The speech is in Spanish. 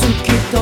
Su